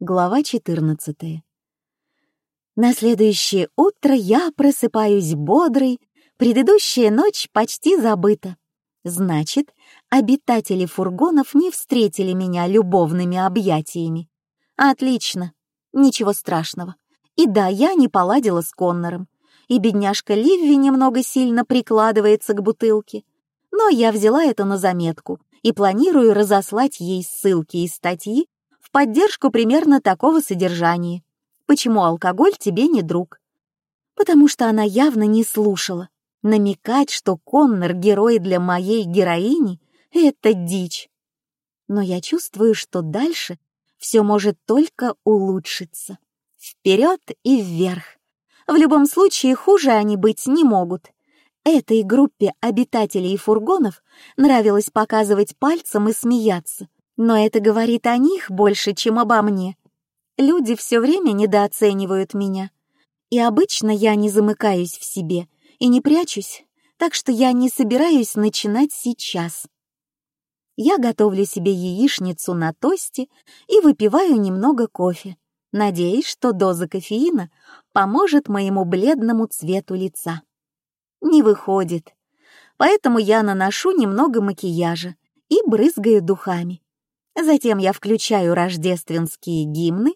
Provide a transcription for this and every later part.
Глава 14. На следующее утро я просыпаюсь бодрой, предыдущая ночь почти забыта. Значит, обитатели фургонов не встретили меня любовными объятиями. Отлично, ничего страшного. И да, я не поладила с Коннором, и бедняжка Ливви немного сильно прикладывается к бутылке. Но я взяла это на заметку и планирую разослать ей ссылки и статьи в поддержку примерно такого содержания. Почему алкоголь тебе не друг? Потому что она явно не слушала. Намекать, что Коннор — герой для моей героини — это дичь. Но я чувствую, что дальше все может только улучшиться. Вперед и вверх. В любом случае хуже они быть не могут. Этой группе обитателей фургонов нравилось показывать пальцем и смеяться — но это говорит о них больше, чем обо мне. Люди все время недооценивают меня. И обычно я не замыкаюсь в себе и не прячусь, так что я не собираюсь начинать сейчас. Я готовлю себе яичницу на тосте и выпиваю немного кофе, надеясь, что доза кофеина поможет моему бледному цвету лица. Не выходит, поэтому я наношу немного макияжа и брызгаю духами. Затем я включаю рождественские гимны,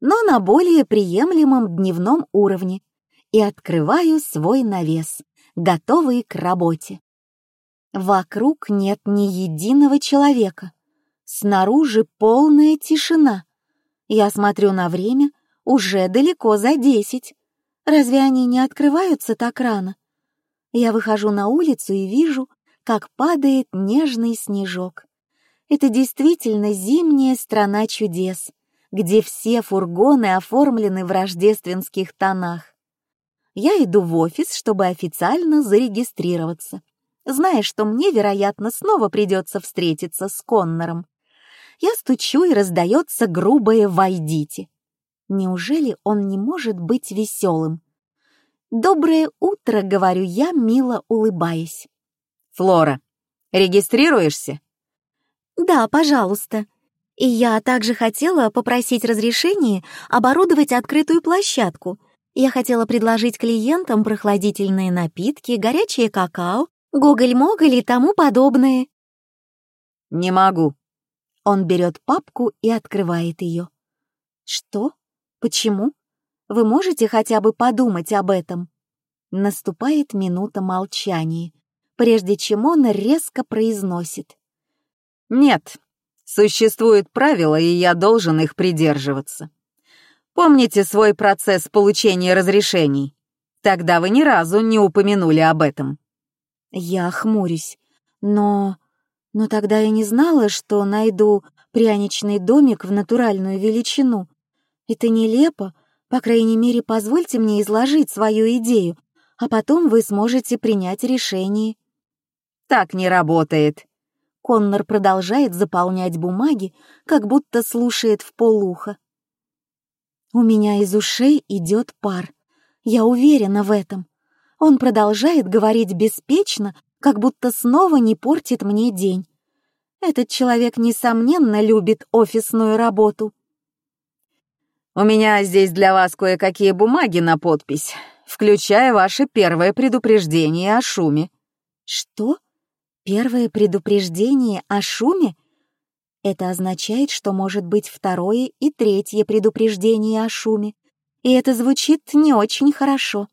но на более приемлемом дневном уровне, и открываю свой навес, готовый к работе. Вокруг нет ни единого человека. Снаружи полная тишина. Я смотрю на время, уже далеко за десять. Разве они не открываются так рано? Я выхожу на улицу и вижу, как падает нежный снежок. Это действительно зимняя страна чудес, где все фургоны оформлены в рождественских тонах. Я иду в офис, чтобы официально зарегистрироваться, зная, что мне, вероятно, снова придется встретиться с Коннором. Я стучу, и раздается грубое «Войдите». Неужели он не может быть веселым? «Доброе утро», — говорю я, мило улыбаясь. «Флора, регистрируешься?» «Да, пожалуйста. И я также хотела попросить разрешения оборудовать открытую площадку. Я хотела предложить клиентам прохладительные напитки, горячее какао, гоголь-моголь и тому подобное». «Не могу». Он берет папку и открывает ее. «Что? Почему? Вы можете хотя бы подумать об этом?» Наступает минута молчания, прежде чем он резко произносит. Нет, существуют правила, и я должен их придерживаться. Помните свой процесс получения разрешений? Тогда вы ни разу не упомянули об этом. Я хмурюсь, но... Но тогда я не знала, что найду пряничный домик в натуральную величину. Это нелепо, по крайней мере, позвольте мне изложить свою идею, а потом вы сможете принять решение. Так не работает. Коннор продолжает заполнять бумаги, как будто слушает в полуха. У меня из ушей идет пар. Я уверена в этом. Он продолжает говорить беспечно, как будто снова не портит мне день. Этот человек, несомненно, любит офисную работу. «У меня здесь для вас кое-какие бумаги на подпись, включая ваше первое предупреждение о шуме». «Что?» Первое предупреждение о шуме? Это означает, что может быть второе и третье предупреждение о шуме. И это звучит не очень хорошо.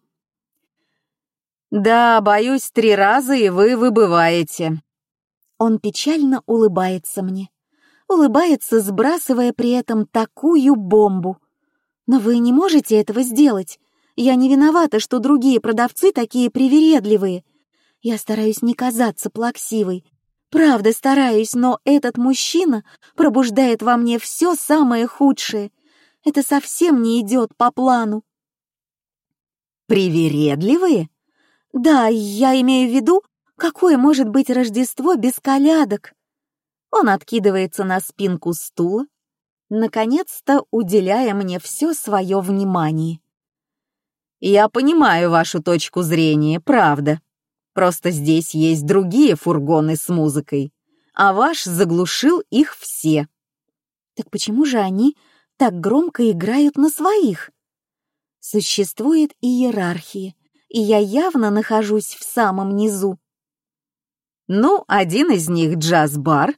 «Да, боюсь, три раза, и вы выбываете». Он печально улыбается мне. Улыбается, сбрасывая при этом такую бомбу. «Но вы не можете этого сделать. Я не виновата, что другие продавцы такие привередливые. Я стараюсь не казаться плаксивой. Правда стараюсь, но этот мужчина пробуждает во мне все самое худшее. Это совсем не идет по плану. Привередливые? Да, я имею в виду, какое может быть Рождество без колядок. Он откидывается на спинку стула, наконец-то уделяя мне все свое внимание. «Я понимаю вашу точку зрения, правда», Просто здесь есть другие фургоны с музыкой, а ваш заглушил их все. Так почему же они так громко играют на своих? Существует иерархия, и я явно нахожусь в самом низу. Ну, один из них джаз-бар,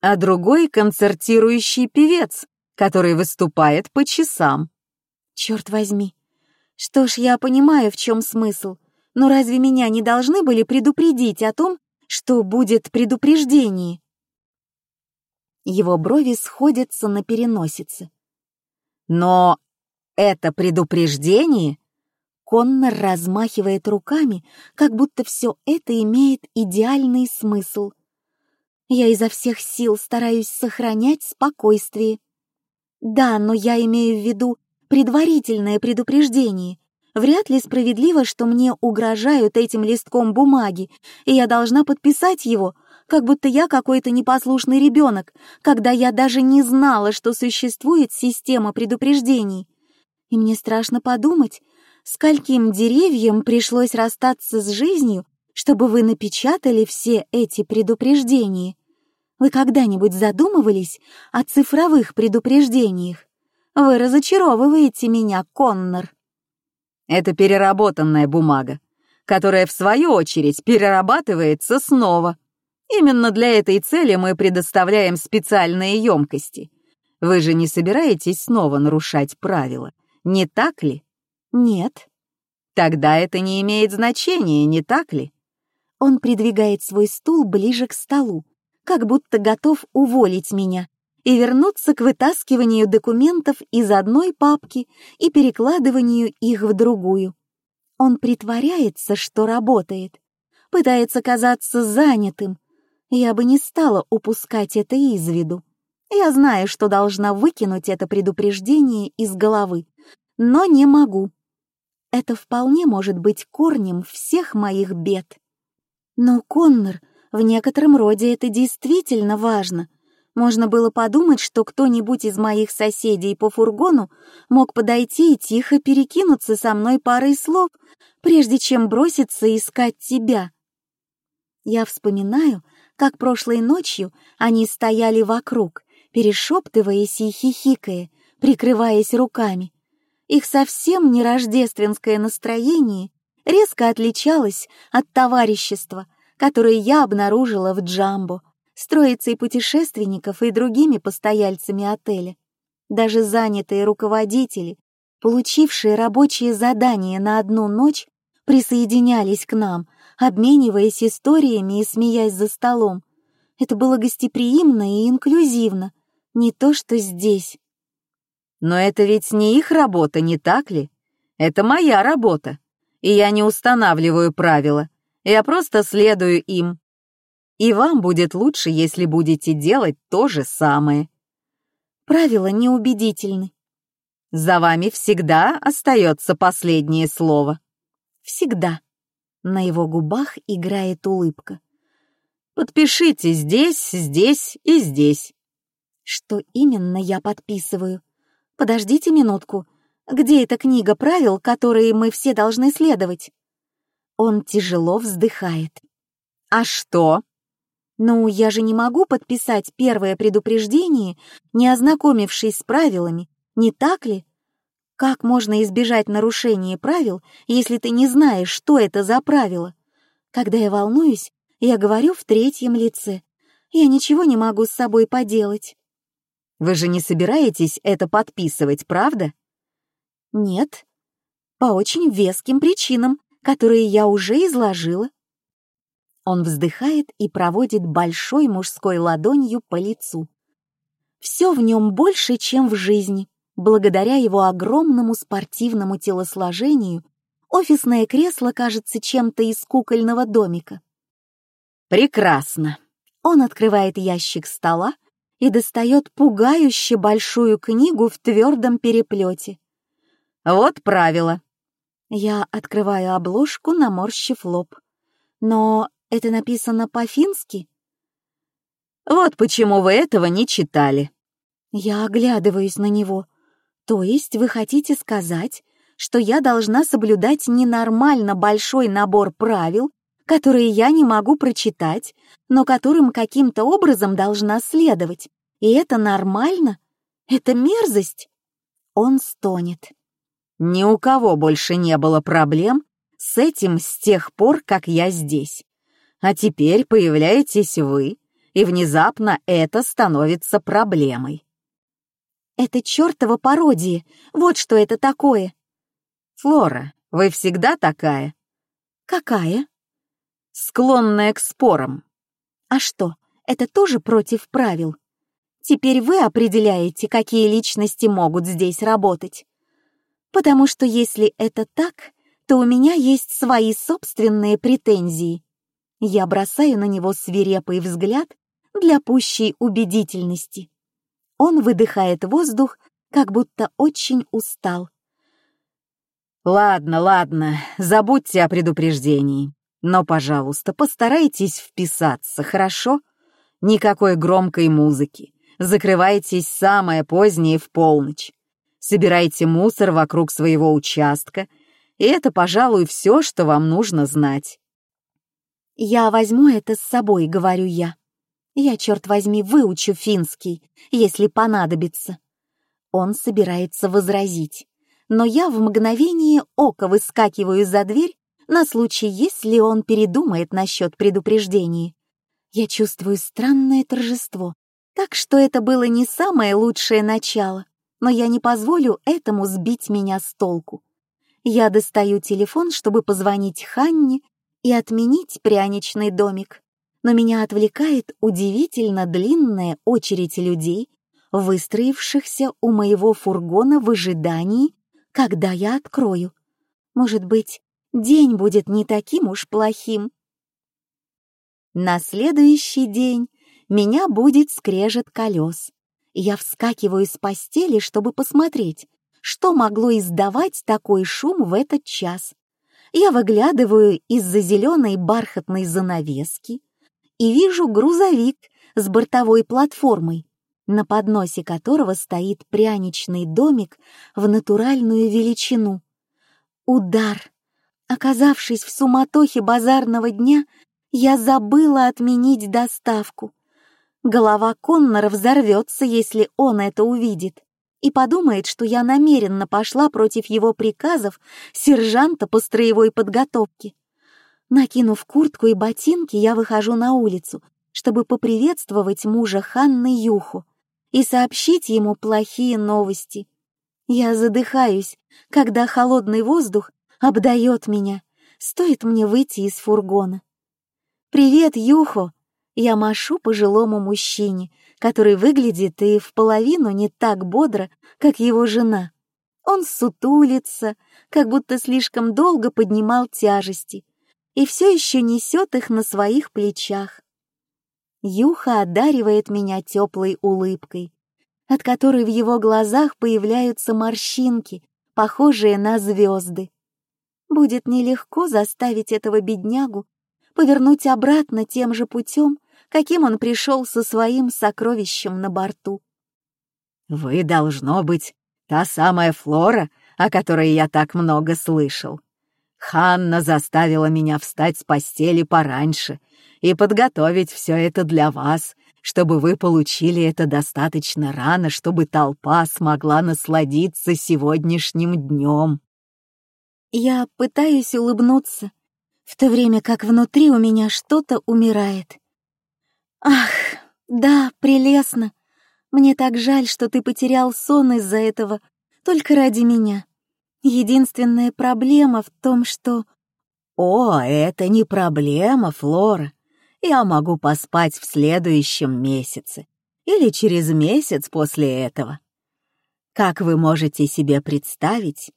а другой — концертирующий певец, который выступает по часам. Черт возьми. Что ж, я понимаю, в чем смысл, но разве меня не должны были предупредить о том, что будет предупреждение? Его брови сходятся на переносице. Но это предупреждение? Коннор размахивает руками, как будто все это имеет идеальный смысл. Я изо всех сил стараюсь сохранять спокойствие. Да, но я имею в виду предварительное предупреждение. Вряд ли справедливо, что мне угрожают этим листком бумаги, и я должна подписать его, как будто я какой-то непослушный ребенок, когда я даже не знала, что существует система предупреждений. И мне страшно подумать, скольким деревьям пришлось расстаться с жизнью, чтобы вы напечатали все эти предупреждения. Вы когда-нибудь задумывались о цифровых предупреждениях? Вы разочаровываете меня, Коннор. Это переработанная бумага, которая, в свою очередь, перерабатывается снова. Именно для этой цели мы предоставляем специальные емкости. Вы же не собираетесь снова нарушать правила, не так ли? Нет. Тогда это не имеет значения, не так ли? Он придвигает свой стул ближе к столу, как будто готов уволить меня и вернуться к вытаскиванию документов из одной папки и перекладыванию их в другую. Он притворяется, что работает, пытается казаться занятым, я бы не стала упускать это из виду. Я знаю, что должна выкинуть это предупреждение из головы, но не могу. Это вполне может быть корнем всех моих бед. Но, Коннор, в некотором роде это действительно важно. Можно было подумать, что кто-нибудь из моих соседей по фургону мог подойти и тихо перекинуться со мной парой слов, прежде чем броситься искать тебя. Я вспоминаю, как прошлой ночью они стояли вокруг, перешептываясь и хихикая, прикрываясь руками. Их совсем не рождественское настроение резко отличалось от товарищества, которое я обнаружила в Джамбо, с троицей путешественников и другими постояльцами отеля. Даже занятые руководители, получившие рабочие задания на одну ночь, присоединялись к нам, обмениваясь историями и смеясь за столом. Это было гостеприимно и инклюзивно, не то что здесь. Но это ведь не их работа, не так ли? Это моя работа, и я не устанавливаю правила, я просто следую им. И вам будет лучше, если будете делать то же самое. Правила неубедительны. За вами всегда остается последнее слово. Всегда. На его губах играет улыбка. «Подпишите здесь, здесь и здесь». Что именно я подписываю? Подождите минутку. Где эта книга правил, которые мы все должны следовать? Он тяжело вздыхает. А что? Ну, я же не могу подписать первое предупреждение, не ознакомившись с правилами, не так ли? Как можно избежать нарушения правил, если ты не знаешь, что это за правило? Когда я волнуюсь, я говорю в третьем лице. Я ничего не могу с собой поделать. Вы же не собираетесь это подписывать, правда? Нет. По очень веским причинам, которые я уже изложила. Он вздыхает и проводит большой мужской ладонью по лицу. Все в нем больше, чем в жизни. Благодаря его огромному спортивному телосложению офисное кресло кажется чем-то из кукольного домика. Прекрасно. Он открывает ящик стола и достает пугающе большую книгу в твердом переплете. Вот правило. Я открываю обложку, наморщив лоб. Но это написано по-фински? Вот почему вы этого не читали. Я оглядываюсь на него. То есть вы хотите сказать, что я должна соблюдать ненормально большой набор правил, которые я не могу прочитать, но которым каким-то образом должна следовать. И это нормально? Это мерзость. Он стонет. Ни у кого больше не было проблем с этим с тех пор, как я здесь. А теперь появляетесь вы, и внезапно это становится проблемой. Это чертова пародия, вот что это такое. Флора, вы всегда такая? Какая? Склонная к спорам. А что, это тоже против правил? Теперь вы определяете, какие личности могут здесь работать. Потому что если это так, то у меня есть свои собственные претензии. Я бросаю на него свирепый взгляд для пущей убедительности. Он выдыхает воздух, как будто очень устал. «Ладно, ладно, забудьте о предупреждении. Но, пожалуйста, постарайтесь вписаться, хорошо? Никакой громкой музыки. Закрывайтесь самое позднее в полночь. Собирайте мусор вокруг своего участка, и это, пожалуй, все, что вам нужно знать. «Я возьму это с собой», — говорю я. «Я, черт возьми, выучу финский, если понадобится». Он собирается возразить, но я в мгновение ока выскакиваю за дверь на случай, если он передумает насчет предупреждений. Я чувствую странное торжество, так что это было не самое лучшее начало, но я не позволю этому сбить меня с толку. Я достаю телефон, чтобы позвонить Ханне и отменить пряничный домик, но меня отвлекает удивительно длинная очередь людей, выстроившихся у моего фургона в ожидании, когда я открою. Может быть, день будет не таким уж плохим. На следующий день меня будет скрежет колес. Я вскакиваю с постели, чтобы посмотреть, что могло издавать такой шум в этот час я выглядываю из-за зеленой бархатной занавески и вижу грузовик с бортовой платформой, на подносе которого стоит пряничный домик в натуральную величину. Удар! Оказавшись в суматохе базарного дня, я забыла отменить доставку. Голова Коннора взорвется, если он это увидит и подумает, что я намеренно пошла против его приказов сержанта по строевой подготовке. Накинув куртку и ботинки, я выхожу на улицу, чтобы поприветствовать мужа Ханны Юху и сообщить ему плохие новости. Я задыхаюсь, когда холодный воздух обдает меня, стоит мне выйти из фургона. «Привет, Юхо!» Я машу пожилому мужчине, который выглядит и в половину не так бодро, как его жена. Он сутулится, как будто слишком долго поднимал тяжести, и все еще несет их на своих плечах. Юха одаривает меня теплой улыбкой, от которой в его глазах появляются морщинки, похожие на звезды. Будет нелегко заставить этого беднягу повернуть обратно тем же путем, каким он пришел со своим сокровищем на борту. «Вы, должно быть, та самая Флора, о которой я так много слышал. Ханна заставила меня встать с постели пораньше и подготовить все это для вас, чтобы вы получили это достаточно рано, чтобы толпа смогла насладиться сегодняшним днем». Я пытаюсь улыбнуться, в то время как внутри у меня что-то умирает. «Ах, да, прелестно. Мне так жаль, что ты потерял сон из-за этого, только ради меня. Единственная проблема в том, что...» «О, это не проблема, Флора. Я могу поспать в следующем месяце или через месяц после этого. Как вы можете себе представить,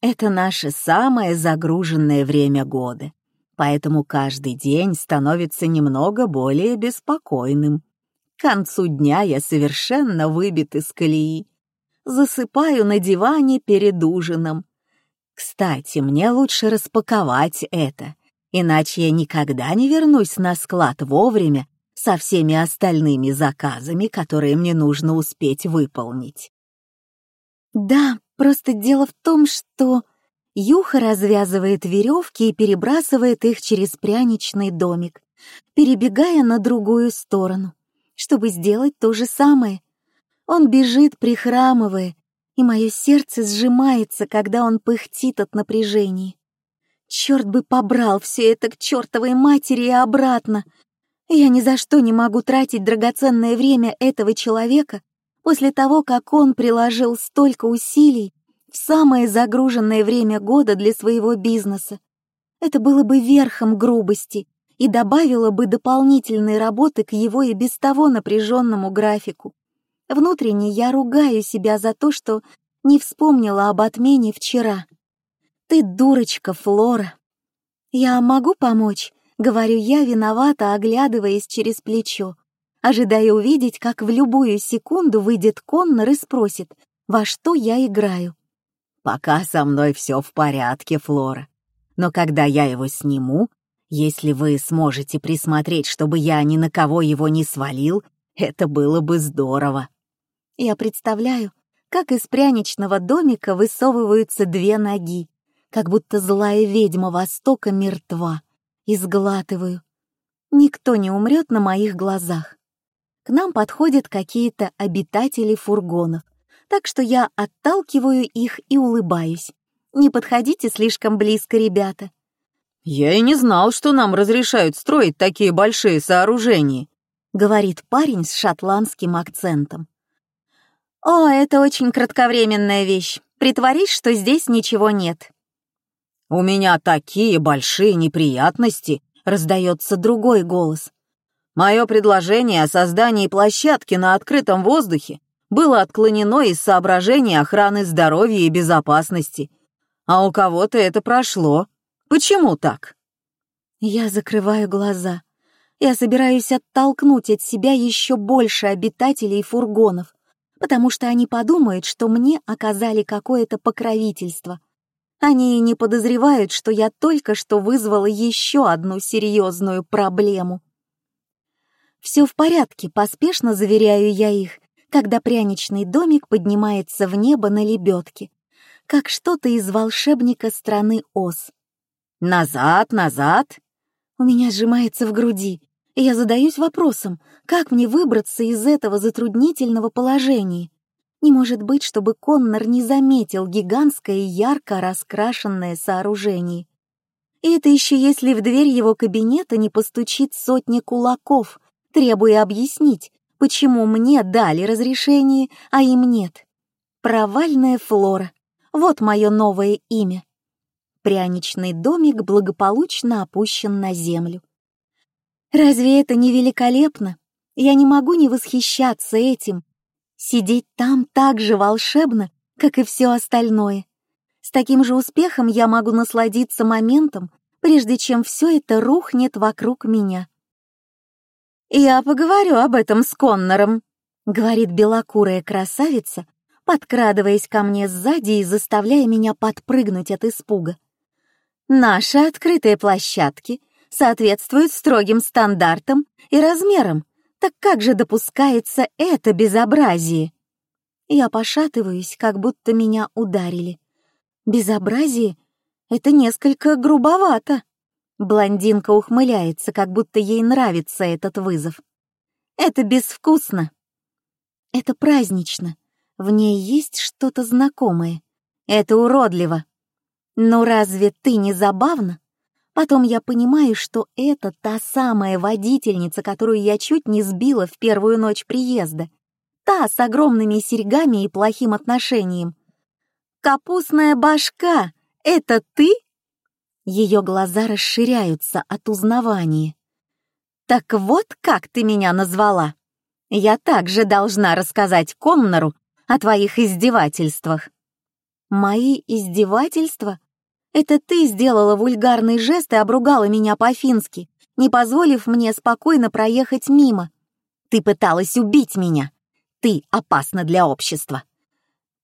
это наше самое загруженное время года поэтому каждый день становится немного более беспокойным. К концу дня я совершенно выбит из колеи. Засыпаю на диване перед ужином. Кстати, мне лучше распаковать это, иначе я никогда не вернусь на склад вовремя со всеми остальными заказами, которые мне нужно успеть выполнить. Да, просто дело в том, что... Юха развязывает веревки и перебрасывает их через пряничный домик, перебегая на другую сторону, чтобы сделать то же самое. Он бежит, прихрамывая, и мое сердце сжимается, когда он пыхтит от напряжения. Черт бы побрал все это к чертовой матери и обратно. Я ни за что не могу тратить драгоценное время этого человека после того, как он приложил столько усилий самое загруженное время года для своего бизнеса. Это было бы верхом грубости и добавило бы дополнительной работы к его и без того напряженному графику. Внутренне я ругаю себя за то, что не вспомнила об отмене вчера. «Ты дурочка, Флора!» «Я могу помочь?» — говорю я, виновата, оглядываясь через плечо, ожидая увидеть, как в любую секунду выйдет Коннор и спросит, во что я играю. «Пока со мной все в порядке, Флора. Но когда я его сниму, если вы сможете присмотреть, чтобы я ни на кого его не свалил, это было бы здорово». Я представляю, как из пряничного домика высовываются две ноги, как будто злая ведьма Востока мертва, и сглатываю. Никто не умрет на моих глазах. К нам подходят какие-то обитатели фургонов, так что я отталкиваю их и улыбаюсь. Не подходите слишком близко, ребята. «Я и не знал, что нам разрешают строить такие большие сооружения», говорит парень с шотландским акцентом. «О, это очень кратковременная вещь. Притворись, что здесь ничего нет. «У меня такие большие неприятности», — раздается другой голос. «Мое предложение о создании площадки на открытом воздухе было отклонено из соображений охраны здоровья и безопасности. А у кого-то это прошло. Почему так?» Я закрываю глаза. Я собираюсь оттолкнуть от себя еще больше обитателей фургонов, потому что они подумают, что мне оказали какое-то покровительство. Они не подозревают, что я только что вызвала еще одну серьезную проблему. Все в порядке, поспешно заверяю я их, когда пряничный домик поднимается в небо на лебедке, как что-то из волшебника страны Оз. «Назад, назад!» У меня сжимается в груди, и я задаюсь вопросом, как мне выбраться из этого затруднительного положения. Не может быть, чтобы Коннор не заметил гигантское ярко раскрашенное сооружение. И это еще если в дверь его кабинета не постучит сотни кулаков, требуя объяснить, почему мне дали разрешение, а им нет. Провальная флора. Вот мое новое имя. Пряничный домик благополучно опущен на землю. Разве это не великолепно? Я не могу не восхищаться этим, Сидеть там так же волшебно, как и все остальное. С таким же успехом я могу насладиться моментом, прежде чем все это рухнет вокруг меня. «Я поговорю об этом с Коннором», — говорит белокурая красавица, подкрадываясь ко мне сзади и заставляя меня подпрыгнуть от испуга. «Наши открытые площадки соответствуют строгим стандартам и размерам, так как же допускается это безобразие? Я пошатываюсь, как будто меня ударили. Безобразие? Это несколько грубовато. Блондинка ухмыляется, как будто ей нравится этот вызов. Это безвкусно. Это празднично. В ней есть что-то знакомое. Это уродливо. Но разве ты не забавна? Потом я понимаю, что это та самая водительница, которую я чуть не сбила в первую ночь приезда. Та с огромными серьгами и плохим отношением. «Капустная башка! Это ты?» Ее глаза расширяются от узнавания. «Так вот как ты меня назвала! Я также должна рассказать Коннору о твоих издевательствах». «Мои издевательства?» Это ты сделала вульгарный жест и обругала меня по-фински, не позволив мне спокойно проехать мимо. Ты пыталась убить меня. Ты опасна для общества.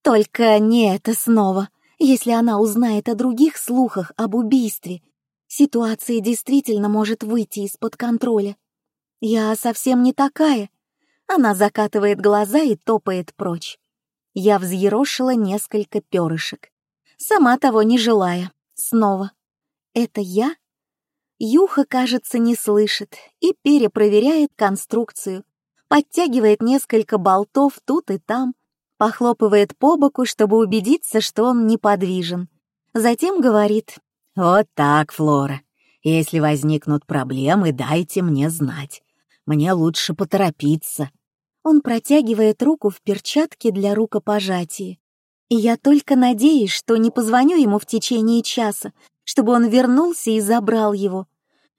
Только не это снова. Если она узнает о других слухах об убийстве, ситуация действительно может выйти из-под контроля. Я совсем не такая. Она закатывает глаза и топает прочь. Я взъерошила несколько перышек, сама того не желая. Снова. Это я? Юха, кажется, не слышит и перепроверяет конструкцию, подтягивает несколько болтов тут и там, похлопывает по боку, чтобы убедиться, что он неподвижен. Затем говорит «Вот так, Флора. Если возникнут проблемы, дайте мне знать. Мне лучше поторопиться». Он протягивает руку в перчатке для рукопожатия. И я только надеюсь, что не позвоню ему в течение часа, чтобы он вернулся и забрал его.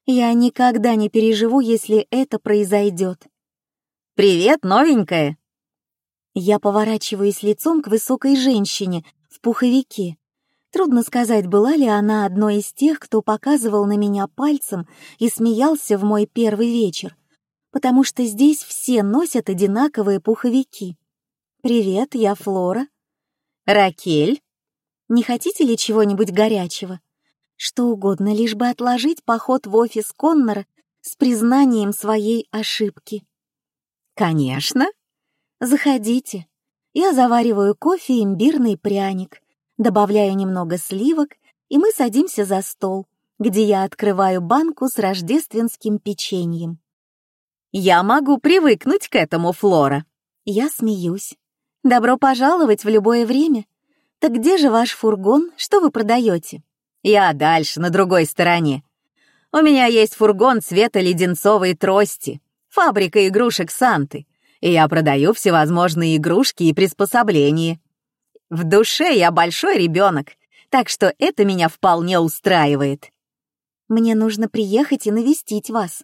Я никогда не переживу, если это произойдет. «Привет, новенькая!» Я поворачиваюсь лицом к высокой женщине в пуховике. Трудно сказать, была ли она одной из тех, кто показывал на меня пальцем и смеялся в мой первый вечер, потому что здесь все носят одинаковые пуховики. «Привет, я Флора». «Ракель?» «Не хотите ли чего-нибудь горячего?» Что угодно, лишь бы отложить поход в офис Коннора с признанием своей ошибки. «Конечно», Заходите. Я завариваю кофе и имбирный пряник, добавляю немного сливок, и мы садимся за стол, где я открываю банку с рождественским печеньем. Я могу привыкнуть к этому, Флора. Я смеюсь. Добро пожаловать в любое время. Так где же ваш фургон? Что вы продаете? Я дальше, на другой стороне. У меня есть фургон цвета леденцовой трости, фабрика игрушек Санты я продаю всевозможные игрушки и приспособления. В душе я большой ребенок, так что это меня вполне устраивает. Мне нужно приехать и навестить вас.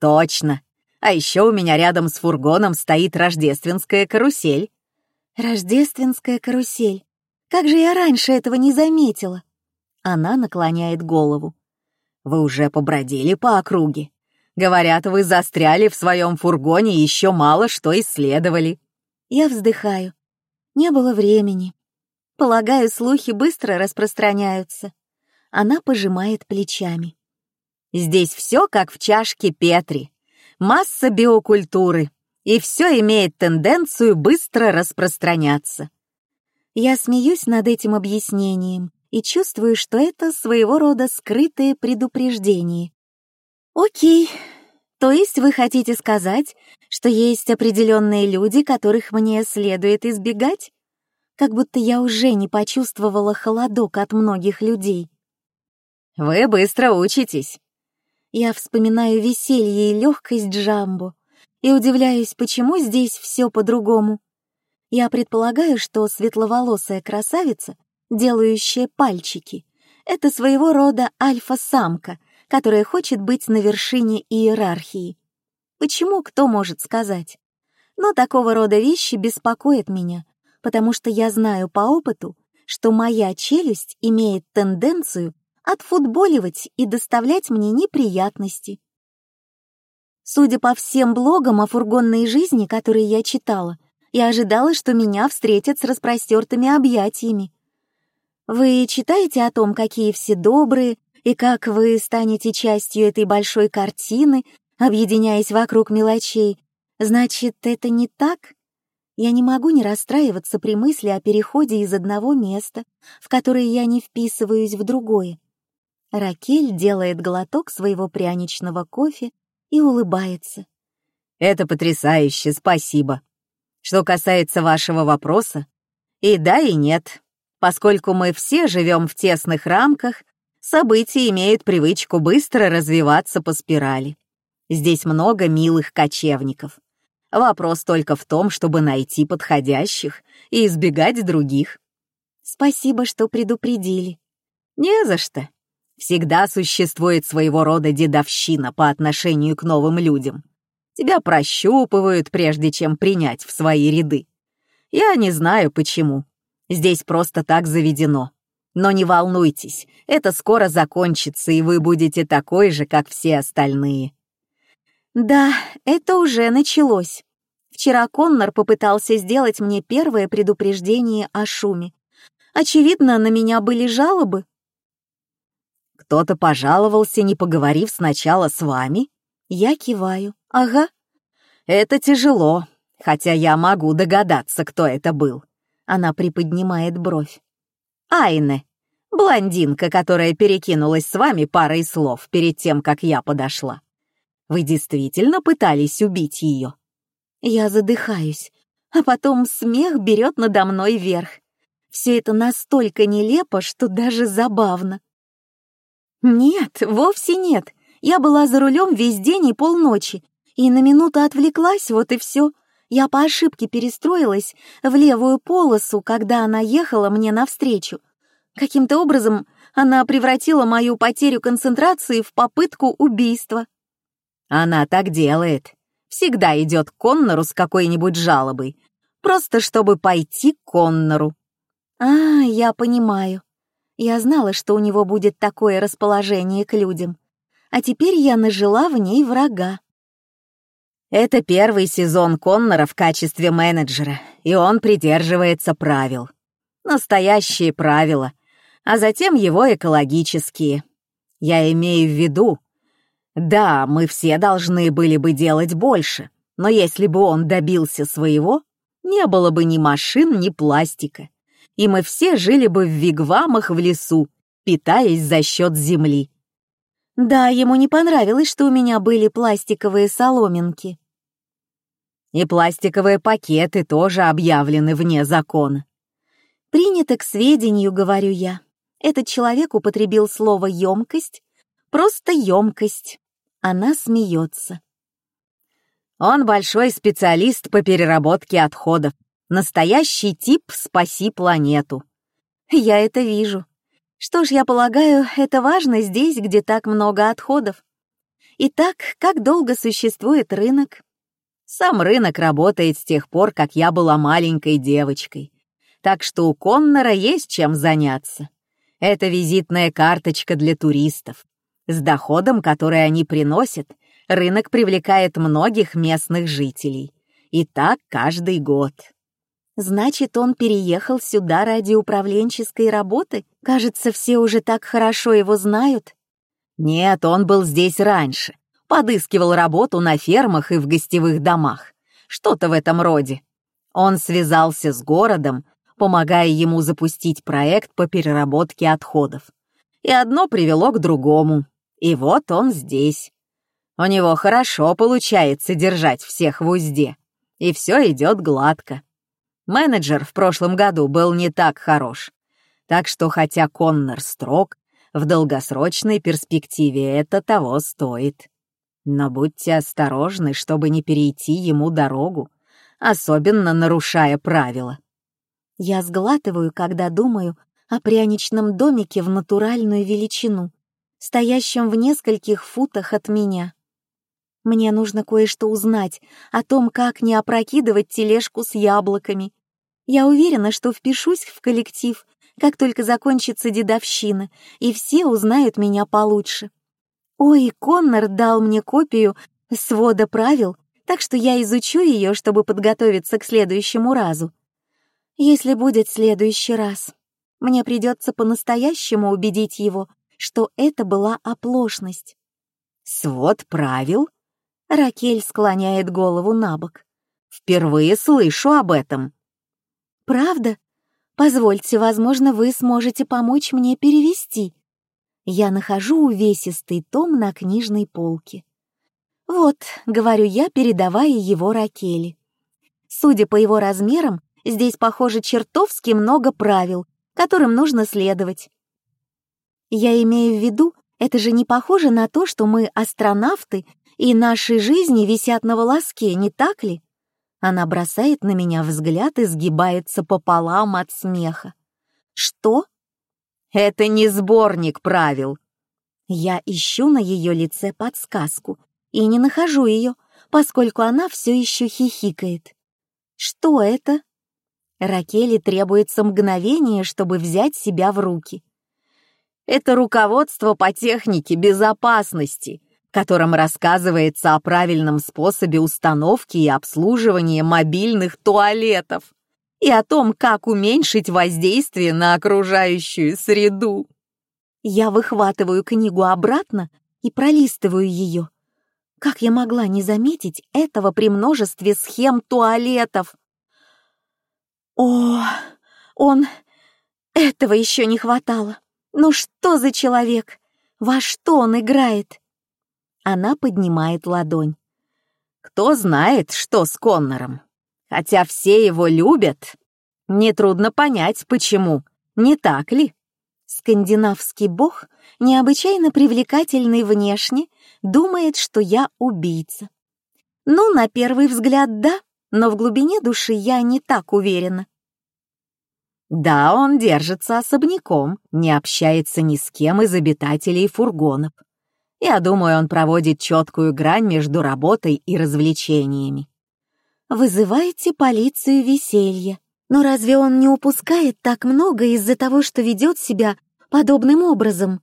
Точно. А еще у меня рядом с фургоном стоит рождественская карусель. Рождественская карусель. Как же я раньше этого не заметила? Она наклоняет голову. Вы уже побродили по округе? Говорят, вы застряли в своем фургоне и еще мало что исследовали. Я вздыхаю. Не было времени. Полагаю, слухи быстро распространяются. Она пожимает плечами. Здесь все как в чашке Петри. Масса биокультуры, и все имеет тенденцию быстро распространяться. Я смеюсь над этим объяснением и чувствую, что это своего рода скрытое предупреждение. Окей. То есть вы хотите сказать, что есть определенные люди, которых мне следует избегать? Как будто я уже не почувствовала холодок от многих людей. Вы быстро учитесь. Я вспоминаю веселье и легкость Джамбо и удивляюсь, почему здесь все по-другому. Я предполагаю, что светловолосая красавица, делающая пальчики, это своего рода альфа-самка, которая хочет быть на вершине иерархии. Почему, кто может сказать? Но такого рода вещи беспокоят меня, потому что я знаю по опыту, что моя челюсть имеет тенденцию отфутболивать и доставлять мне неприятности. Судя по всем блогам о фургонной жизни, которые я читала, я ожидала, что меня встретят с распростертыми объятиями. Вы читаете о том, какие все добрые, и как вы станете частью этой большой картины, объединяясь вокруг мелочей. Значит, это не так? Я не могу не расстраиваться при мысли о переходе из одного места, в которое я не вписываюсь, в другое. Ракель делает глоток своего пряничного кофе и улыбается. «Это потрясающе, спасибо. Что касается вашего вопроса, и да, и нет. Поскольку мы все живем в тесных рамках, события имеют привычку быстро развиваться по спирали. Здесь много милых кочевников. Вопрос только в том, чтобы найти подходящих и избегать других. Спасибо, что предупредили. Не за что. Всегда существует своего рода дедовщина по отношению к новым людям. Тебя прощупывают, прежде чем принять в свои ряды. Я не знаю почему. Здесь просто так заведено. Но не волнуйтесь, это скоро закончится, и вы будете такой же, как все остальные. Да, это уже началось. Вчера Коннор попытался сделать мне первое предупреждение о шуме. Очевидно, на меня были жалобы. Кто-то пожаловался, не поговорив сначала с вами? Я киваю. Ага. Это тяжело, хотя я могу догадаться, кто это был. Она приподнимает бровь. Айне, блондинка, которая перекинулась с вами парой слов перед тем, как я подошла. Вы действительно пытались убить ее? Я задыхаюсь, а потом смех берет надо мной верх. Все это настолько нелепо, что даже забавно. Нет, вовсе нет. Я была за рулем весь день и полночи, и на минуту отвлеклась, вот и все. Я по ошибке перестроилась в левую полосу, когда она ехала мне навстречу. Каким-то образом она превратила мою потерю концентрации в попытку убийства. Она так делает. Всегда идет к Коннору с какой-нибудь жалобой. Просто чтобы пойти к Коннору. А, я понимаю. Я знала, что у него будет такое расположение к людям. А теперь я нажила в ней врага. Это первый сезон Коннора в качестве менеджера, и он придерживается правил. Настоящие правила, а затем его экологические. Я имею в виду, да, мы все должны были бы делать больше, но если бы он добился своего, не было бы ни машин, ни пластика, и мы все жили бы в вигвамах в лесу, питаясь за счет земли. Да, ему не понравилось, что у меня были пластиковые соломинки. И пластиковые пакеты тоже объявлены вне закона. Принято к сведению, говорю я. Этот человек употребил слово «емкость», просто емкость. Она смеется. Он большой специалист по переработке отходов. Настоящий тип «спаси планету». Я это вижу. Что ж, я полагаю, это важно здесь, где так много отходов. Итак, как долго существует рынок? Сам рынок работает с тех пор, как я была маленькой девочкой. Так что у Коннора есть чем заняться. Это визитная карточка для туристов. С доходом, который они приносят, рынок привлекает многих местных жителей. И так каждый год. Значит, он переехал сюда ради управленческой работы? Кажется, все уже так хорошо его знают. Нет, он был здесь раньше. Подыскивал работу на фермах и в гостевых домах. Что-то в этом роде. Он связался с городом, помогая ему запустить проект по переработке отходов. И одно привело к другому. И вот он здесь. У него хорошо получается держать всех в узде. И все идет гладко. Менеджер в прошлом году был не так хорош. Так что хотя Коннор строг, в долгосрочной перспективе это того стоит. Но будьте осторожны, чтобы не перейти ему дорогу, особенно нарушая правила. Я сглатываю, когда думаю о пряничном домике в натуральную величину, стоящем в нескольких футах от меня. Мне нужно кое-что узнать о том, как не опрокидывать тележку с яблоками. Я уверена, что впишусь в коллектив, как только закончится дедовщина, и все узнают меня получше. Ой, Коннор дал мне копию свода правил, так что я изучу ее, чтобы подготовиться к следующему разу. Если будет следующий раз, мне придется по-настоящему убедить его, что это была оплошность. «Свод правил?» Ракель склоняет голову на бок. «Впервые слышу об этом». «Правда? Позвольте, возможно, вы сможете помочь мне перевести». Я нахожу увесистый том на книжной полке. «Вот», — говорю я, передавая его Ракели. Судя по его размерам, Здесь, похоже, чертовски много правил, которым нужно следовать. Я имею в виду, это же не похоже на то, что мы астронавты, и наши жизни висят на волоске, не так ли? Она бросает на меня взгляд и сгибается пополам от смеха. Что? Это не сборник правил. Я ищу на ее лице подсказку и не нахожу ее, поскольку она все еще хихикает. Что это? Ракели требуется мгновение, чтобы взять себя в руки. Это руководство по технике безопасности, в котором рассказывается о правильном способе установки и обслуживания мобильных туалетов и о том, как уменьшить воздействие на окружающую среду. Я выхватываю книгу обратно и пролистываю ее. Как я могла не заметить этого при множестве схем туалетов? О, он... Этого еще не хватало. Ну что за человек? Во что он играет? Она поднимает ладонь. кто знает, что с Коннором. Хотя все его любят, нетрудно понять, почему, не так ли? Скандинавский бог, необычайно привлекательный внешне, думает, что я убийца. Ну, на первый взгляд, да, но в глубине души я не так уверена. Да, он держится особняком, не общается ни с кем из обитателей фургонов. Я думаю, он проводит четкую грань между работой и развлечениями. Вызывайте полицию веселья. Но разве он не упускает так много из-за того, что ведет себя подобным образом?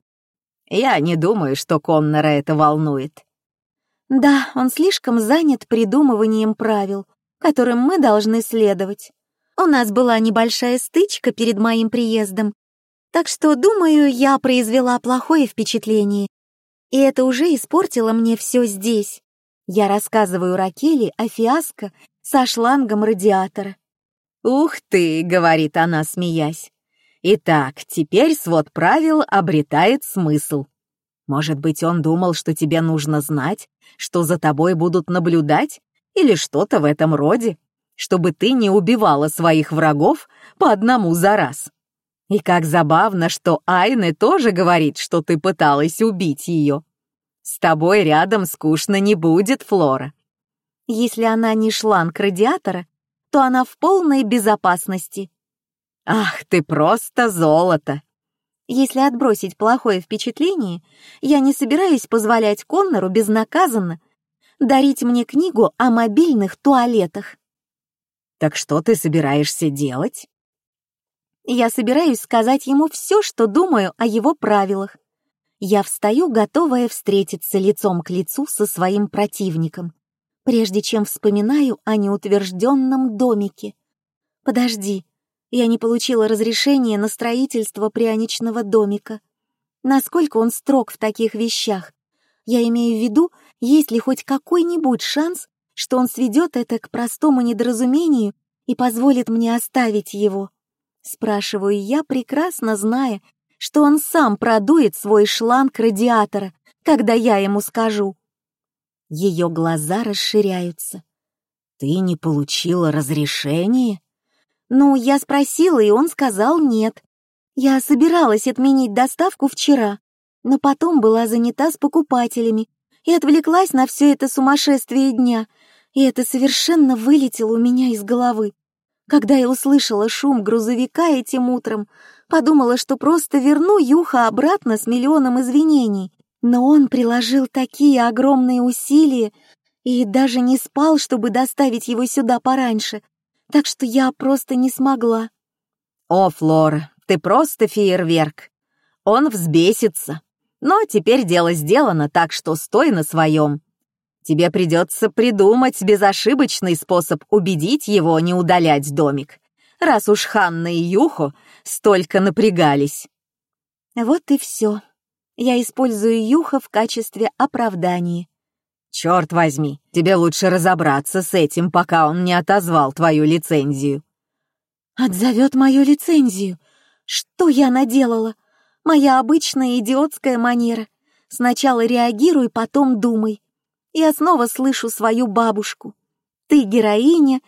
Я не думаю, что Коннора это волнует. Да, он слишком занят придумыванием правил, которым мы должны следовать. У нас была небольшая стычка перед моим приездом, так что, думаю, я произвела плохое впечатление, и это уже испортило мне все здесь. Я рассказываю Ракели о фиаско со шлангом радиатора. «Ух ты!» — говорит она, смеясь. «Итак, теперь свод правил обретает смысл. Может быть, он думал, что тебе нужно знать, что за тобой будут наблюдать, или что-то в этом роде, чтобы ты не убивала своих врагов по одному за раз. И как забавно, что Айне тоже говорит, что ты пыталась убить ее. С тобой рядом скучно не будет, Флора. Если она не шланг радиатора, то она в полной безопасности. Ах, ты просто золото! Если отбросить плохое впечатление, я не собираюсь позволять Коннору безнаказанно дарить мне книгу о мобильных туалетах. Так что ты собираешься делать? Я собираюсь сказать ему все, что думаю о его правилах. Я встаю, готовая встретиться лицом к лицу со своим противником, прежде чем вспоминаю о неутвержденном домике. Подожди, я не получила разрешения на строительство пряничного домика. Насколько он строг в таких вещах? Я имею в виду, есть ли хоть какой-нибудь шанс, что он сведет это к простому недоразумению и позволит мне оставить его. Спрашиваю я, прекрасно зная, что он сам продует свой шланг радиатора, когда я ему скажу. Ее глаза расширяются. «Ты не получила разрешение?» «Ну, я спросила, и он сказал нет. Я собиралась отменить доставку вчера, но потом была занята с покупателями и отвлеклась на все это сумасшествие дня, и это совершенно вылетело у меня из головы. Когда я услышала шум грузовика этим утром, подумала, что просто верну Юха обратно с миллионом извинений. Но он приложил такие огромные усилия и даже не спал, чтобы доставить его сюда пораньше, так что я просто не смогла. «О, Флора, ты просто фейерверк. Он взбесится. Но теперь дело сделано, так что стой на своем. Тебе придется придумать безошибочный способ убедить его не удалять домик, раз уж Ханна и Юхо столько напрягались. Вот и все. Я использую Юха в качестве оправдания. Черт возьми, тебе лучше разобраться с этим, пока он не отозвал твою лицензию. Отзовет мою лицензию? Что я наделала? Моя обычная идиотская манера. Сначала реагируй, потом думай я снова слышу свою бабушку. Ты героиня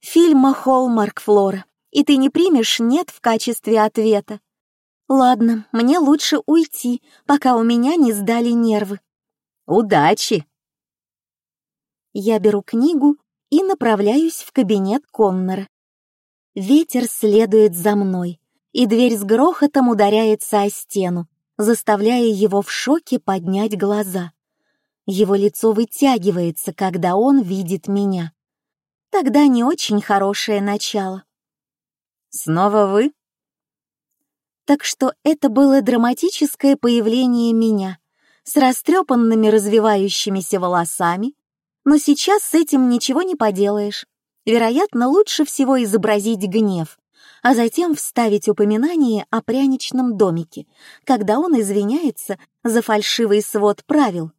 фильма «Холмарк Флора», и ты не примешь «нет» в качестве ответа. Ладно, мне лучше уйти, пока у меня не сдали нервы. Удачи! Я беру книгу и направляюсь в кабинет Коннора. Ветер следует за мной, и дверь с грохотом ударяется о стену, заставляя его в шоке поднять глаза. Его лицо вытягивается, когда он видит меня. Тогда не очень хорошее начало. «Снова вы?» Так что это было драматическое появление меня с растрепанными развивающимися волосами, но сейчас с этим ничего не поделаешь. Вероятно, лучше всего изобразить гнев, а затем вставить упоминание о пряничном домике, когда он извиняется за фальшивый свод правил,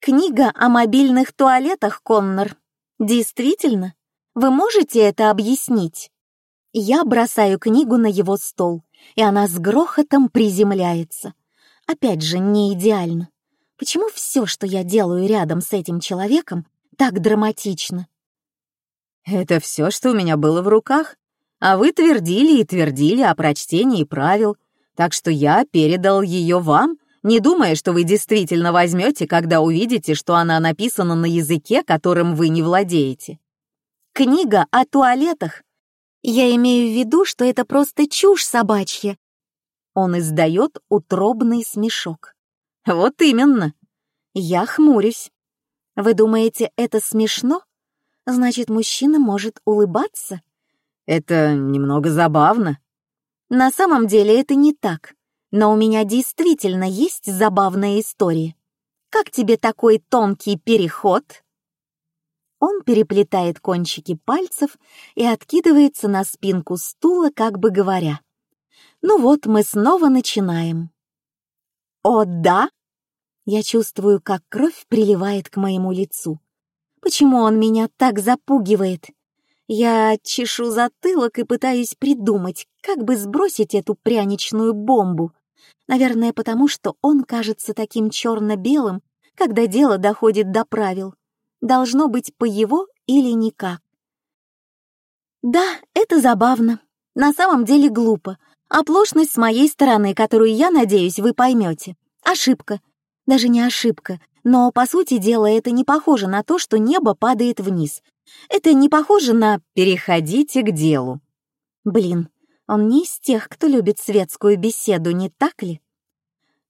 Книга о мобильных туалетах, Коннор. Действительно? Вы можете это объяснить? Я бросаю книгу на его стол, и она с грохотом приземляется. Опять же, не идеально. Почему все, что я делаю рядом с этим человеком, так драматично? Это все, что у меня было в руках. А вы твердили и твердили о прочтении правил, так что я передал ее вам, не думая, что вы действительно возьмете, когда увидите, что она написана на языке, которым вы не владеете. Книга о туалетах. Я имею в виду, что это просто чушь собачья. Он издает утробный смешок. Вот именно. Я хмурюсь. Вы думаете, это смешно? Значит, мужчина может улыбаться? Это немного забавно. На самом деле это не так, но у меня действительно есть забавная история. Как тебе такой тонкий переход? Он переплетает кончики пальцев и откидывается на спинку стула, как бы говоря. Ну вот, мы снова начинаем. О, да? Я чувствую, как кровь приливает к моему лицу. Почему он меня так запугивает? Я чешу затылок и пытаюсь придумать, как бы сбросить эту пряничную бомбу. Наверное, потому что он кажется таким черно-белым, когда дело доходит до правил. Должно быть по его или никак. Да, это забавно. На самом деле глупо. Оплошность с моей стороны, которую, я надеюсь, вы поймете. Ошибка. Даже не ошибка, но, по сути дела, это не похоже на то, что небо падает вниз, это не похоже на «переходите к делу». Блин, он не из тех, кто любит светскую беседу, не так ли?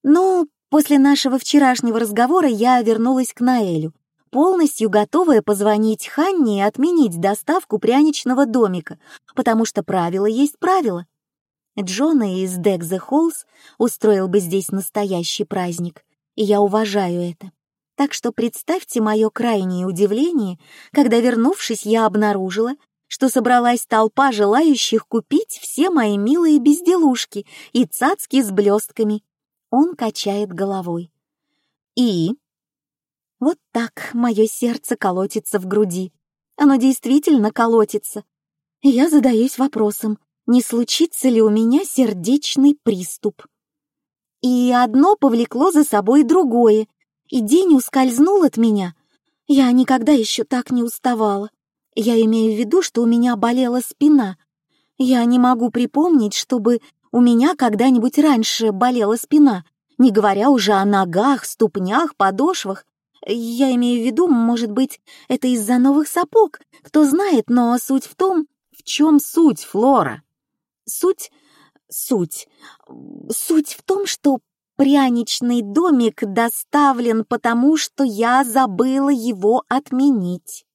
Ну, после нашего вчерашнего разговора я вернулась к Наэлю, полностью готовая позвонить Ханне и отменить доставку пряничного домика, потому что правило есть правило. Джона из Deck the устроил бы здесь настоящий праздник, и я уважаю это. Так что представьте мое крайнее удивление, когда, вернувшись, я обнаружила, что собралась толпа желающих купить все мои милые безделушки и цацки с блестками. Он качает головой. И? Вот так мое сердце колотится в груди. Оно действительно колотится. Я задаюсь вопросом, не случится ли у меня сердечный приступ. И одно повлекло за собой другое, и день ускользнул от меня. Я никогда еще так не уставала. Я имею в виду, что у меня болела спина. Я не могу припомнить, чтобы у меня когда-нибудь раньше болела спина, не говоря уже о ногах, ступнях, подошвах. Я имею в виду, может быть, это из-за новых сапог, кто знает, но суть в том, в чем суть, Флора. Суть... суть... суть в том, что Пряничный домик доставлен, потому что я забыла его отменить.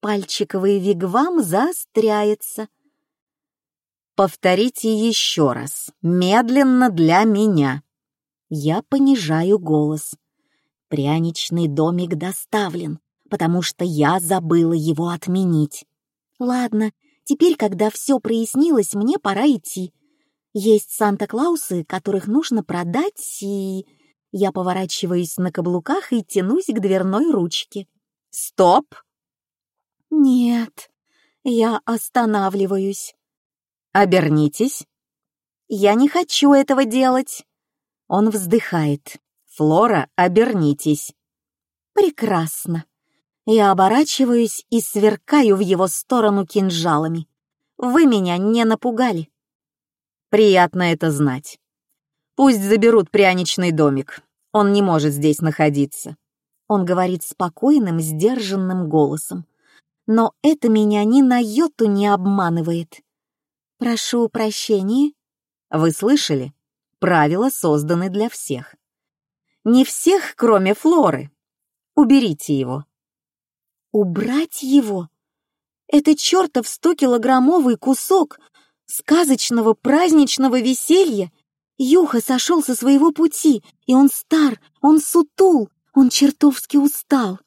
Пальчиковый вигвам заостряется. Повторите еще раз, медленно для меня. Я понижаю голос. Пряничный домик доставлен, потому что я забыла его отменить. Ладно, теперь, когда все прояснилось, мне пора идти. Есть Санта-Клаусы, которых нужно продать, и... Я поворачиваюсь на каблуках и тянусь к дверной ручке. «Стоп!» «Нет, я останавливаюсь». «Обернитесь». «Я не хочу этого делать». Он вздыхает. «Флора, обернитесь». «Прекрасно». Я оборачиваюсь и сверкаю в его сторону кинжалами. «Вы меня не напугали». Приятно это знать. Пусть заберут пряничный домик. Он не может здесь находиться. Он говорит спокойным, сдержанным голосом. Но это меня ни на йоту не обманывает. Прошу прощения. Вы слышали? Правила созданы для всех. Не всех, кроме Флоры. Уберите его. Убрать его? Это чертов стокилограммовый кусок сказочного праздничного веселья. Юха сошел со своего пути, и он стар, он сутул, он чертовски устал.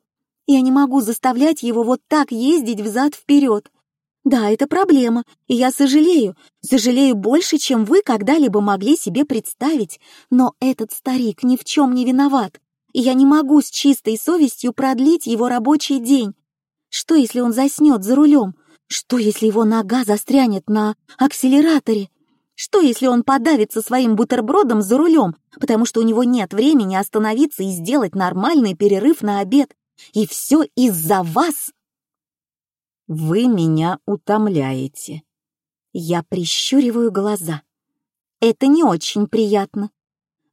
Я не могу заставлять его вот так ездить взад-вперед. Да, это проблема, и я сожалею, сожалею больше, чем вы когда-либо могли себе представить, но этот старик ни в чем не виноват, и я не могу с чистой совестью продлить его рабочий день. Что, если он заснет за рулем? Что, если его нога застрянет на акселераторе? Что, если он подавится своим бутербродом за рулем, потому что у него нет времени остановиться и сделать нормальный перерыв на обед? И все из-за вас? Вы меня утомляете. Я прищуриваю глаза. Это не очень приятно.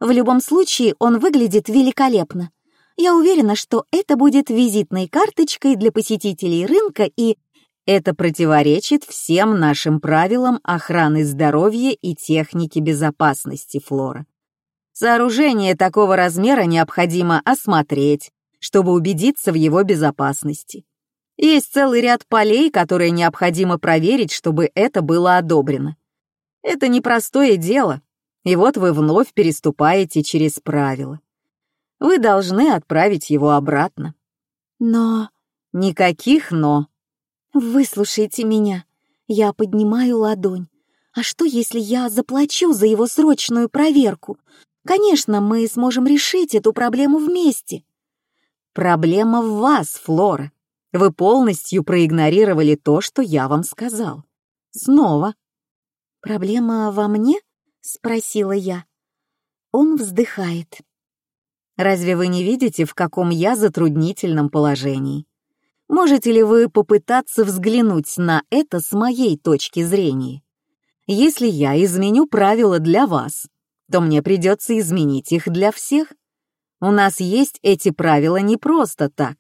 В любом случае, он выглядит великолепно. Я уверена, что это будет визитной карточкой для посетителей рынка и это противоречит всем нашим правилам охраны здоровья и техники безопасности, Флора. Сооружение такого размера необходимо осмотреть, чтобы убедиться в его безопасности. Есть целый ряд полей, которые необходимо проверить, чтобы это было одобрено. Это непростое дело, и вот вы вновь переступаете через правила. Вы должны отправить его обратно. Но... Никаких «но». «Выслушайте меня». Я поднимаю ладонь. «А что, если я заплачу за его срочную проверку? Конечно, мы сможем решить эту проблему вместе». «Проблема в вас, Флора. Вы полностью проигнорировали то, что я вам сказал. Снова». «Проблема во мне?» — спросила я. Он вздыхает. «Разве вы не видите, в каком я затруднительном положении? Можете ли вы попытаться взглянуть на это с моей точки зрения? Если я изменю правила для вас, то мне придется изменить их для всех. У нас есть эти правила не просто так.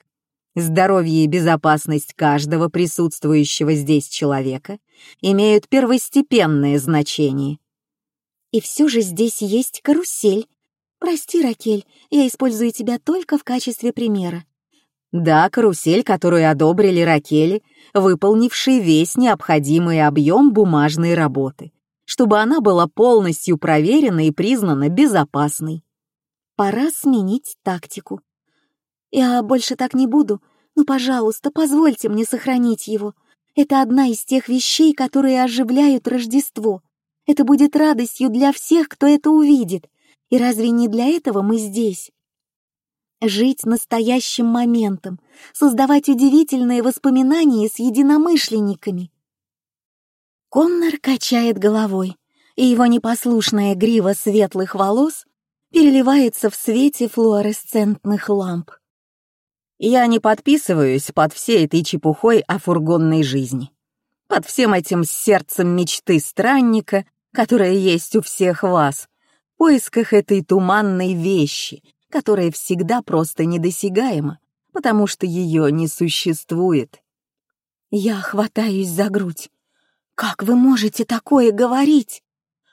Здоровье и безопасность каждого присутствующего здесь человека имеют первостепенное значение. И все же здесь есть карусель. Прости, Ракель, я использую тебя только в качестве примера. Да, карусель, которую одобрили Ракели, выполнивший весь необходимый объем бумажной работы, чтобы она была полностью проверена и признана безопасной. Пора сменить тактику. Я больше так не буду, но, пожалуйста, позвольте мне сохранить его. Это одна из тех вещей, которые оживляют Рождество. Это будет радостью для всех, кто это увидит. И разве не для этого мы здесь? Жить настоящим моментом, создавать удивительные воспоминания с единомышленниками. Коннор качает головой, и его непослушная грива светлых волос переливается в свете флуоресцентных ламп. Я не подписываюсь под всей этой чепухой о фургонной жизни. Под всем этим сердцем мечты странника, которая есть у всех вас, в поисках этой туманной вещи, которая всегда просто недосягаема, потому что ее не существует. Я хватаюсь за грудь. Как вы можете такое говорить?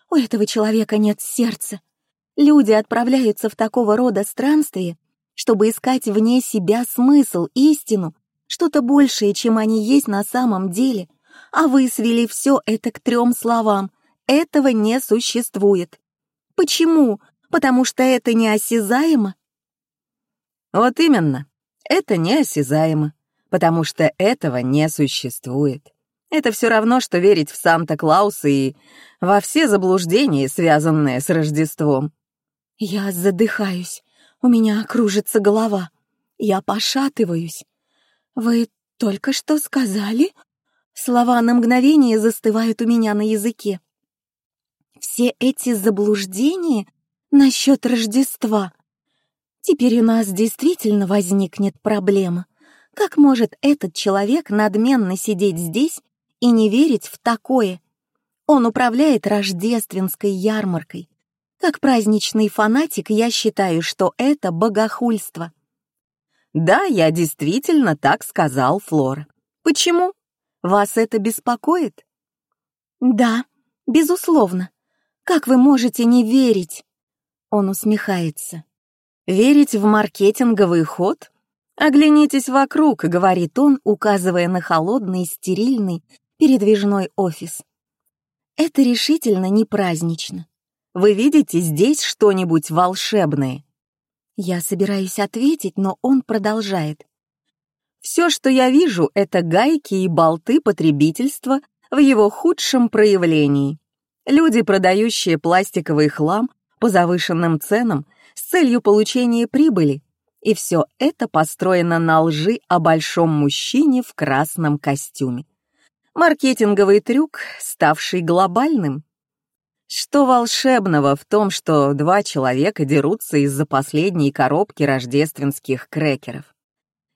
У этого человека нет сердца. Люди отправляются в такого рода странствия, чтобы искать вне себя смысл, истину, что-то большее, чем они есть на самом деле, а вы свели все это к трем словам. Этого не существует. Почему? Потому что это неосязаемо? Вот именно, это неосязаемо, потому что этого не существует. Это все равно, что верить в Санта-Клауса и во все заблуждения, связанные с Рождеством. Я задыхаюсь, у меня кружится голова, я пошатываюсь. Вы только что сказали? Слова на мгновение застывают у меня на языке. Все эти заблуждения насчет Рождества. Теперь у нас действительно возникнет проблема. Как может этот человек надменно сидеть здесь и не верить в такое? Он управляет рождественской ярмаркой. Как праздничный фанатик я считаю, что это богохульство. Да, я действительно так сказал, Флора. Почему? Вас это беспокоит? Да, безусловно. Как вы можете не верить? Он усмехается. Верить в маркетинговый ход? Оглянитесь вокруг, говорит он, указывая на холодный, стерильный, передвижной офис. Это решительно не празднично. Вы видите здесь что-нибудь волшебное? Я собираюсь ответить, но он продолжает. Все, что я вижу, это гайки и болты потребительства в его худшем проявлении. Люди, продающие пластиковый хлам, по завышенным ценам с целью получения прибыли, и все это построено на лжи о большом мужчине в красном костюме. Маркетинговый трюк, ставший глобальным. Что волшебного в том, что два человека дерутся из-за последней коробки рождественских крекеров?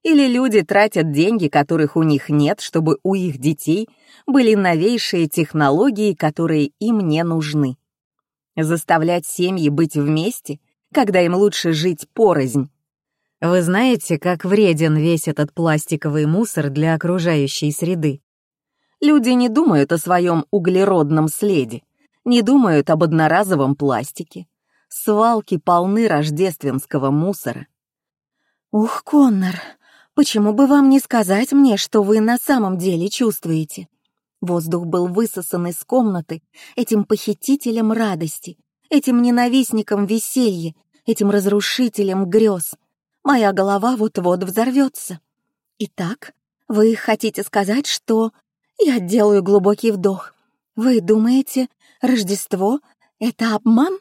Или люди тратят деньги, которых у них нет, чтобы у их детей были новейшие технологии, которые им не нужны? Заставлять семьи быть вместе, когда им лучше жить порознь? Вы знаете, как вреден весь этот пластиковый мусор для окружающей среды? Люди не думают о своем углеродном следе, не думают об одноразовом пластике. Свалки полны рождественского мусора. «Ух, Коннор, почему бы вам не сказать мне, что вы на самом деле чувствуете?» Воздух был высосан из комнаты этим похитителем радости, этим ненавистником веселья, этим разрушителем грез. Моя голова вот-вот взорвется. Итак, вы хотите сказать, что... Я делаю глубокий вдох. Вы думаете, Рождество — это обман?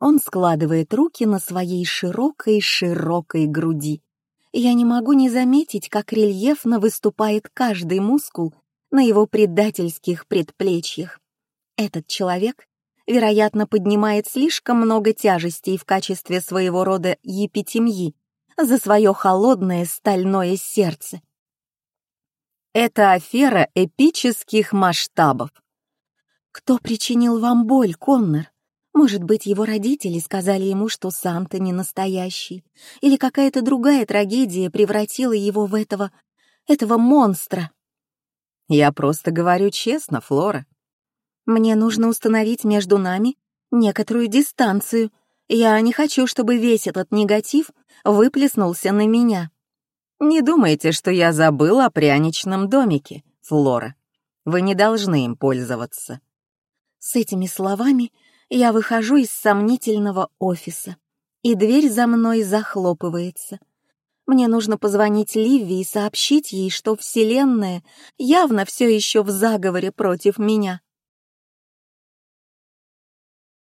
Он складывает руки на своей широкой-широкой груди. Я не могу не заметить, как рельефно выступает каждый мускул на его предательских предплечьях. Этот человек, вероятно, поднимает слишком много тяжестей в качестве своего рода епитемьи за свое холодное стальное сердце. Это афера эпических масштабов. Кто причинил вам боль, Коннор? Может быть, его родители сказали ему, что Санта не настоящий, или какая-то другая трагедия превратила его в этого... этого монстра. Я просто говорю честно, Флора. Мне нужно установить между нами некоторую дистанцию. Я не хочу, чтобы весь этот негатив выплеснулся на меня. Не думайте, что я забыл о пряничном домике, Флора. Вы не должны им пользоваться. С этими словами я выхожу из сомнительного офиса, и дверь за мной захлопывается. Мне нужно позвонить Ливи и сообщить ей, что Вселенная явно все еще в заговоре против меня.